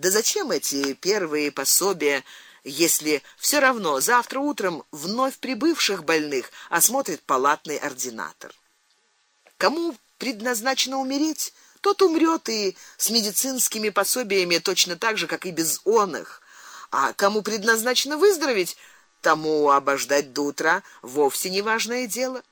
Да зачем эти первые пособия, если все равно завтра утром вновь прибывших больных осмотрит палатный ординатор? Кому предназначено умереть, тот умрет и с медицинскими пособиями точно так же, как и без оных. А кому предназначено выздороветь, тому обождать до утра вовсе не важное дело.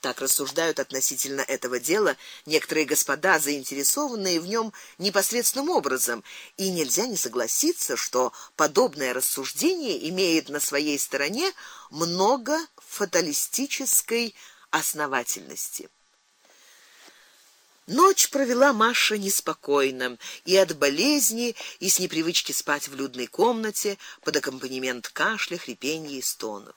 Так рассуждают относительно этого дела некоторые господа, заинтересованные в нем непосредственным образом, и нельзя не согласиться, что подобное рассуждение имеет на своей стороне много фаталистической основательности. Ночь провела Маша неспокойно, и от болезни, и с непривычки спать в людной комнате под аккомпанемент кашля, хрипенья и стонов.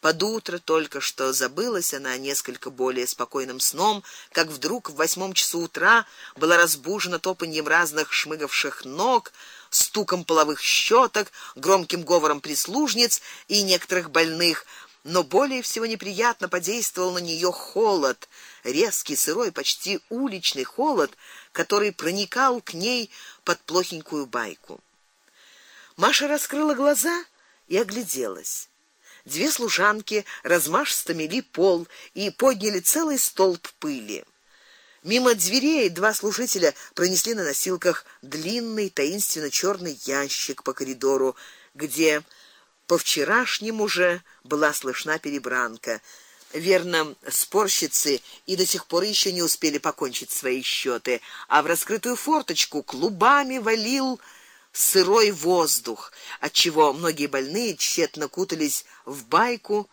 Под утро только что забылась она несколько более спокойным сном, как вдруг в восьмом часу утра была разбужена топаньем разных шмыгавших ног, стуком половых щеток, громким говором прислужниц и некоторых больных, но более всего неприятно подействовал на нее холод резкий, сырой, почти уличный холод, который проникал к ней под плохенькую байку. Маша раскрыла глаза и огляделась. Две служанки размашисто мели пол и подняли целый столб пыли. Мимо дверей два служителя пронесли на носилках длинный таинственно черный ящик по коридору, где по вчерашнему уже была слышна перебранка. Верно, спорщицы и до сих пор еще не успели покончить свои счеты, а в раскрытую форточку клубами валил сырой воздух, от чего многие больные тщетно кутались в байку,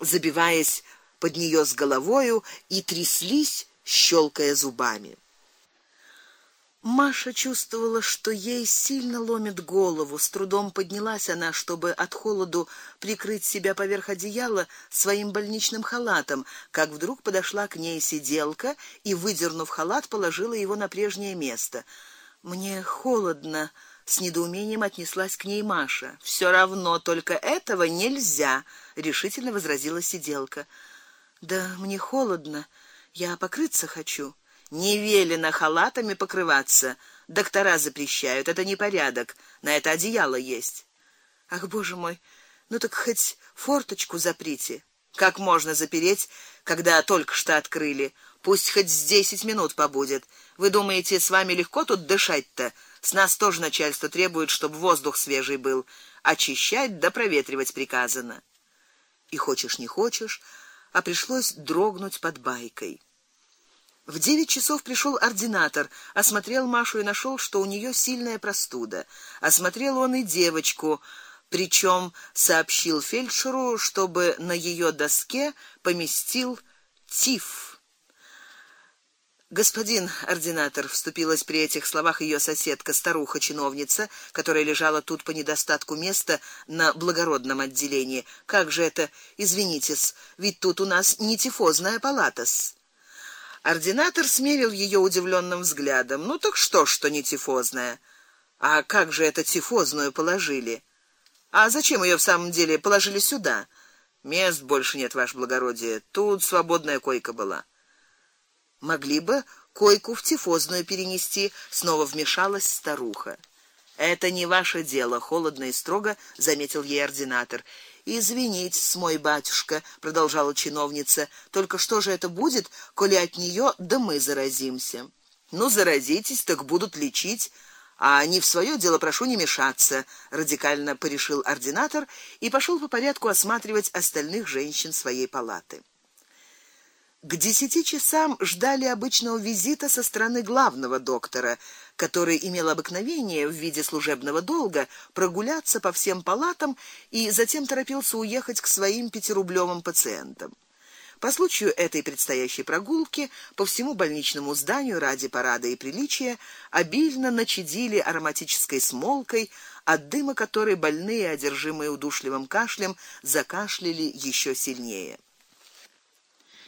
забиваясь под нее с головою и тряслись, щелкая зубами. Маша чувствовала, что ей сильно ломит голову. С трудом поднялась она, чтобы от холоду прикрыть себя поверх одеяла своим больничным халатом, как вдруг подошла к ней сиделка и выдернув халат, положила его на прежнее место. Мне холодно, с недоумением отнеслась к ней Маша. Все равно только этого нельзя, решительно возразила сиделка. Да мне холодно, я покрыться хочу. Не велено халатами покрываться. Доктора запрещают, это не порядок. На это одеяло есть. Ах, боже мой. Ну так хоть форточку заприте. Как можно запереть, когда только что открыли? Пусть хоть с десять минут побудет. Вы думаете, с вами легко тут дышать-то? С нас тоже начальство требует, чтобы воздух свежий был, очищать да проветривать приказано. И хочешь не хочешь, а пришлось дрогнуть под байкой. В девять часов пришел ординатор, осмотрел Машу и нашел, что у нее сильная простуда. Осмотрел он и девочку, причем сообщил фельдшеру, чтобы на ее доске поместил тиф. Господин ординатор вступилась при этих словах ее соседка, старуха-чиновница, которая лежала тут по недостатку места на благородном отделении. Как же это, извинитесь, ведь тут у нас не тифозная палата-с. Ординатор смерил ее удивленным взглядом. Ну так что, что не тифозная? А как же это тифозную положили? А зачем ее в самом деле положили сюда? Мест больше нет, ваше благородие. Тут свободная койка была. Могли бы койку в тифозную перенести, снова вмешалась старуха. Это не ваше дело, холодно и строго заметил ей ординатор. Извините, мой батюшка, продолжала чиновница. Только что же это будет, коли от нее да мы заразимся? Ну заразитесь, так будут лечить, а не в свое дело прошу не мешаться, радикально порешил ординатор и пошел по порядку осматривать остальных женщин своей палаты. К десяти часам ждали обычного визита со стороны главного доктора, который имел обыкновение в виде служебного долга прогуляться по всем палатам и затем торопился уехать к своим пятирублёвым пациентам. По случаю этой предстоящей прогулки по всему больничному зданию ради парада и приличия обильно начадили ароматической смолкой, от дыма которой больные, одержимые удушливым кашлем, закашляли еще сильнее.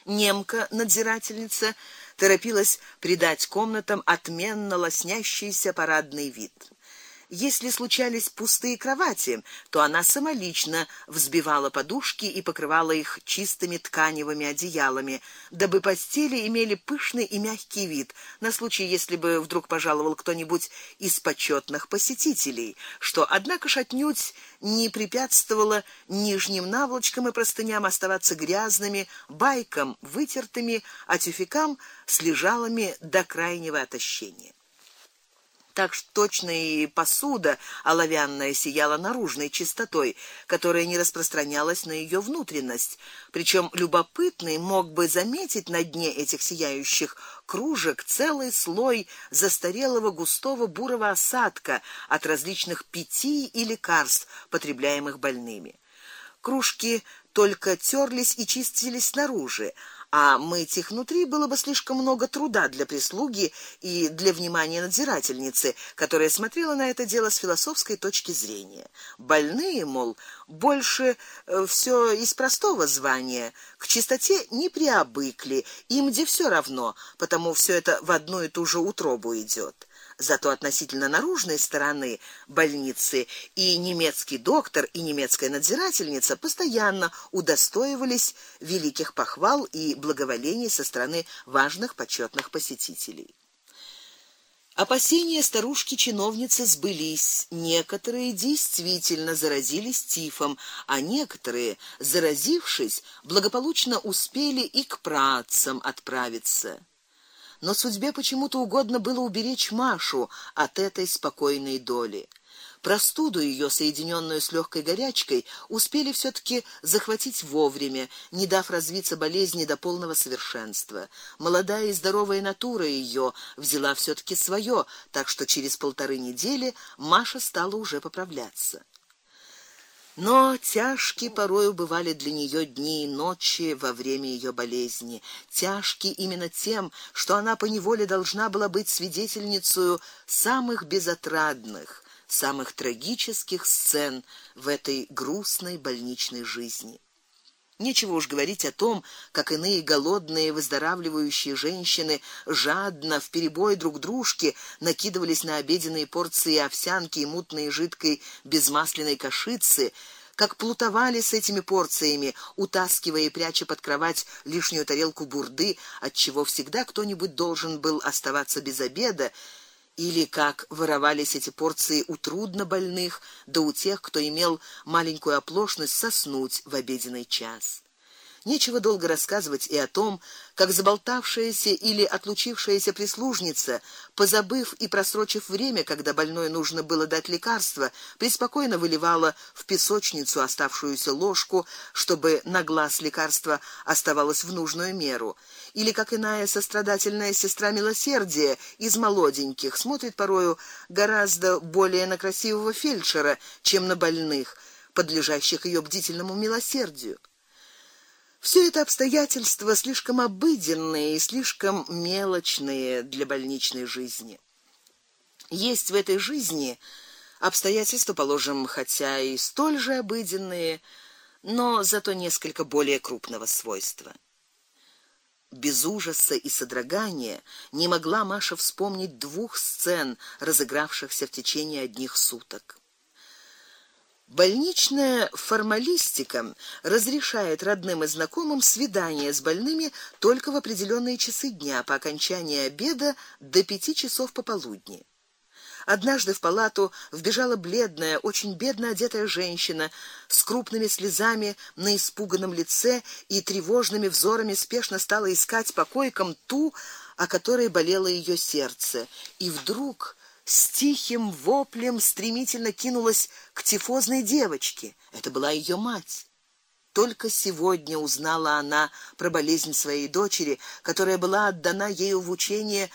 Немка, надзирательница, торопилась придать комнатам отменно лоснящийся парадный вид. Если случались пустые кровати, то она самолично взбивала подушки и покрывала их чистыми тканевыми одеялами, дабы постели имели пышный и мягкий вид, на случай, если бы вдруг пожаловал кто-нибудь из почетных посетителей, что однако отнюдь не препятствовало нижним наволочкам и простыням оставаться грязными, байкам вытертыми, а тюфякам с лежалами до крайнего отощения так что точно и посуда оловянная сияла наружной чистотой, которая не распространялась на ее внутренность. Причем любопытный мог бы заметить на дне этих сияющих кружек целый слой застарелого густого бурого осадка от различных питий и лекарств, потребляемых больными. Кружки только терлись и чистились снаружи, а мыть их внутри было бы слишком много труда для прислуги и для внимания надзирательницы, которая смотрела на это дело с философской точки зрения. Больные, мол, больше э, все из простого звания, к чистоте не приобыкли, им где все равно, потому все это в одну и ту же утробу идет. Зато относительно наружной стороны больницы и немецкий доктор, и немецкая надзирательница постоянно удостоивались великих похвал и благоволений со стороны важных почетных посетителей. Опасения старушки-чиновницы сбылись. Некоторые действительно заразились тифом, а некоторые, заразившись, благополучно успели и к працам отправиться но судьбе почему-то угодно было уберечь Машу от этой спокойной доли. Простуду ее, соединенную с легкой горячкой, успели все таки захватить вовремя, не дав развиться болезни до полного совершенства. Молодая и здоровая натура ее взяла все таки свое, так что через полторы недели Маша стала уже поправляться. Но тяжкие порою бывали для нее дни и ночи во время ее болезни, тяжкие именно тем, что она по неволе должна была быть свидетельницей самых безотрадных, самых трагических сцен в этой грустной больничной жизни. Нечего уж говорить о том, как иные голодные выздоравливающие женщины жадно в перебой друг дружке накидывались на обеденные порции овсянки и мутной жидкой безмасляной кашицы, как плутовали с этими порциями, утаскивая и пряча под кровать лишнюю тарелку бурды, от чего всегда кто-нибудь должен был оставаться без обеда или как воровались эти порции у трудно больных, да у тех, кто имел маленькую оплошность соснуть в обеденный час. Нечего долго рассказывать и о том, как заболтавшаяся или отлучившаяся прислужница, позабыв и просрочив время, когда больной нужно было дать лекарство, преспокойно выливала в песочницу оставшуюся ложку, чтобы на глаз лекарства оставалось в нужную меру, или как иная сострадательная сестра милосердия из молоденьких смотрит порою гораздо более на красивого фельдшера, чем на больных, подлежащих ее бдительному милосердию. Все это обстоятельства слишком обыденные и слишком мелочные для больничной жизни. Есть в этой жизни обстоятельства, положим, хотя и столь же обыденные, но зато несколько более крупного свойства. Без ужаса и содрогания не могла Маша вспомнить двух сцен, разыгравшихся в течение одних суток. Больничная формалистика разрешает родным и знакомым свидания с больными только в определенные часы дня по окончании обеда до пяти часов пополудни. Однажды в палату вбежала бледная, очень бедно одетая женщина с крупными слезами на испуганном лице и тревожными взорами спешно стала искать по койкам ту, о которой болело ее сердце. И вдруг с тихим воплем стремительно кинулась к тифозной девочке. Это была ее мать. Только сегодня узнала она про болезнь своей дочери, которая была отдана ею в учение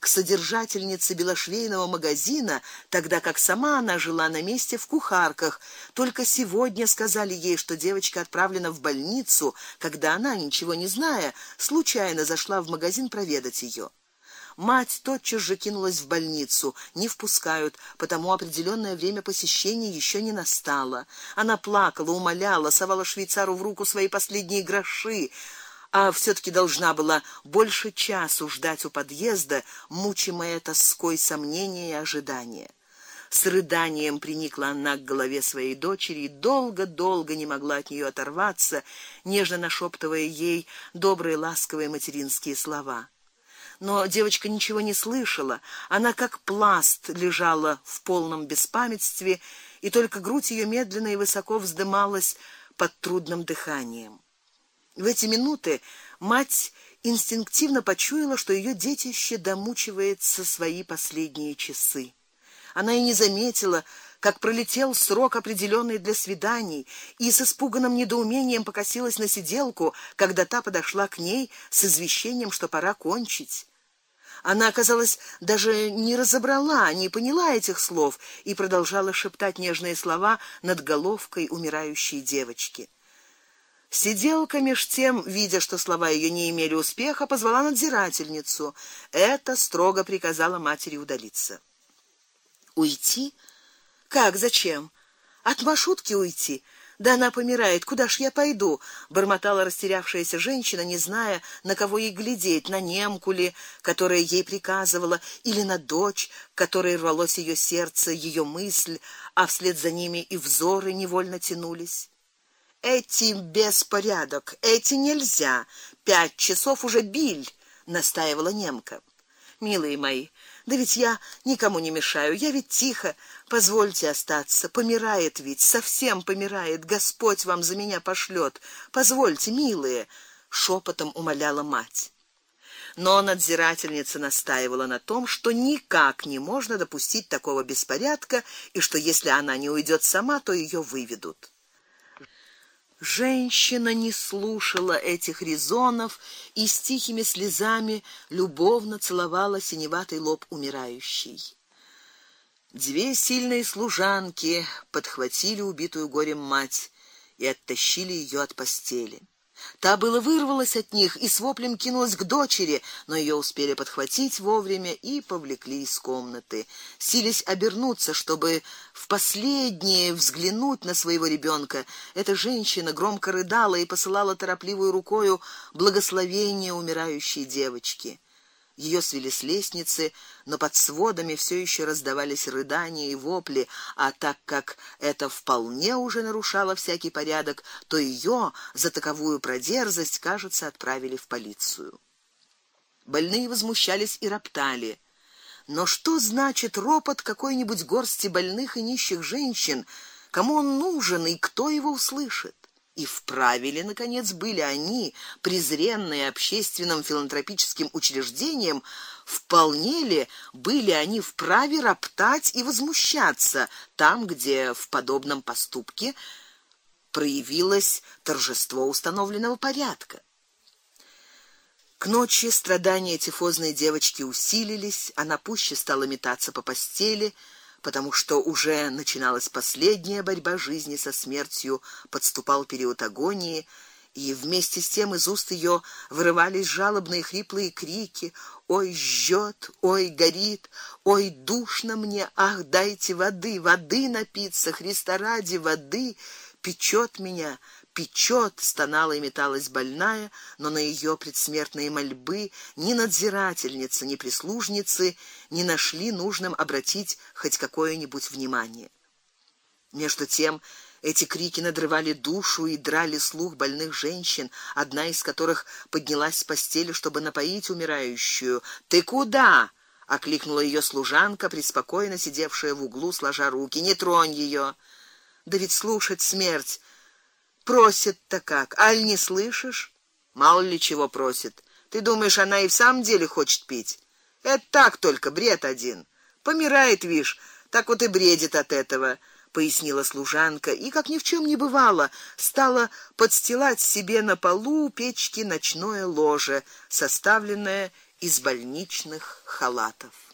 к содержательнице белошвейного магазина, тогда как сама она жила на месте в кухарках. Только сегодня сказали ей, что девочка отправлена в больницу, когда она, ничего не зная, случайно зашла в магазин проведать ее. Мать тотчас же кинулась в больницу. Не впускают, потому определенное время посещения еще не настало. Она плакала, умоляла, совала швейцару в руку свои последние гроши, а все таки должна была больше часу ждать у подъезда, мучимая тоской сомнения и ожидания. С рыданием приникла она к голове своей дочери и долго-долго не могла от нее оторваться, нежно нашептывая ей добрые ласковые материнские слова. Но девочка ничего не слышала. Она как пласт лежала в полном беспамятстве, и только грудь ее медленно и высоко вздымалась под трудным дыханием. В эти минуты мать инстинктивно почуяла, что ее детище домучивается свои последние часы. Она и не заметила, как пролетел срок определенный для свиданий, и с испуганным недоумением покосилась на сиделку, когда та подошла к ней с извещением, что пора кончить. Она, оказалось, даже не разобрала, не поняла этих слов и продолжала шептать нежные слова над головкой умирающей девочки. Сиделка меж тем, видя, что слова ее не имели успеха, позвала надзирательницу. Это строго приказала матери удалиться. Уйти? Как, зачем? От маршрутки уйти? Да она помирает, куда ж я пойду? бормотала растерявшаяся женщина, не зная, на кого ей глядеть, на немку ли, которая ей приказывала, или на дочь, которой рвалось ее сердце, ее мысль, а вслед за ними и взоры невольно тянулись. Эти беспорядок, эти нельзя. Пять часов уже биль, настаивала немка. Милые мои, да ведь я никому не мешаю, я ведь тихо. Позвольте остаться, помирает ведь, совсем помирает. Господь вам за меня пошлет. Позвольте, милые, шепотом умоляла мать. Но надзирательница настаивала на том, что никак не можно допустить такого беспорядка и что если она не уйдет сама, то ее выведут. Женщина не слушала этих резонов и с тихими слезами любовно целовала синеватый лоб умирающей. Две сильные служанки подхватили убитую горем мать и оттащили ее от постели. Та было вырвалась от них и с воплем кинулась к дочери, но ее успели подхватить вовремя и повлекли из комнаты. Сились обернуться, чтобы в последнее взглянуть на своего ребенка. Эта женщина громко рыдала и посылала торопливую рукою благословение умирающей девочки. Ее свели с лестницы, но под сводами все еще раздавались рыдания и вопли, а так как это вполне уже нарушало всякий порядок, то ее за таковую продерзость, кажется, отправили в полицию. Больные возмущались и роптали. Но что значит ропот какой-нибудь горсти больных и нищих женщин? Кому он нужен и кто его услышит? И вправе ли наконец были они, презренные общественным филантропическим учреждением, вполне ли были они вправе роптать и возмущаться там, где в подобном поступке проявилось торжество установленного порядка? К ночи страдания тифозной девочки усилились, она пуще стала метаться по постели, потому что уже начиналась последняя борьба жизни со смертью, подступал период агонии, и вместе с тем из уст ее вырывались жалобные хриплые крики: "Ой, жжет, ой, горит, ой, душно мне, ах, дайте воды, воды напиться, Христа ради, воды, печет меня" печет, стонала и металась больная, но на ее предсмертные мольбы ни надзирательница, ни прислужницы не нашли нужным обратить хоть какое-нибудь внимание. Между тем эти крики надрывали душу и драли слух больных женщин, одна из которых поднялась с постели, чтобы напоить умирающую. "Ты куда?" окликнула ее служанка, преспокойно сидевшая в углу, сложа руки. "Не тронь ее. Да ведь слушать смерть Просит-то как, аль не слышишь? Мало ли чего просит. Ты думаешь, она и в самом деле хочет пить? Это так только бред один. Помирает, вишь, так вот и бредит от этого, пояснила служанка и как ни в чем не бывало, стала подстилать себе на полу у печки ночное ложе, составленное из больничных халатов.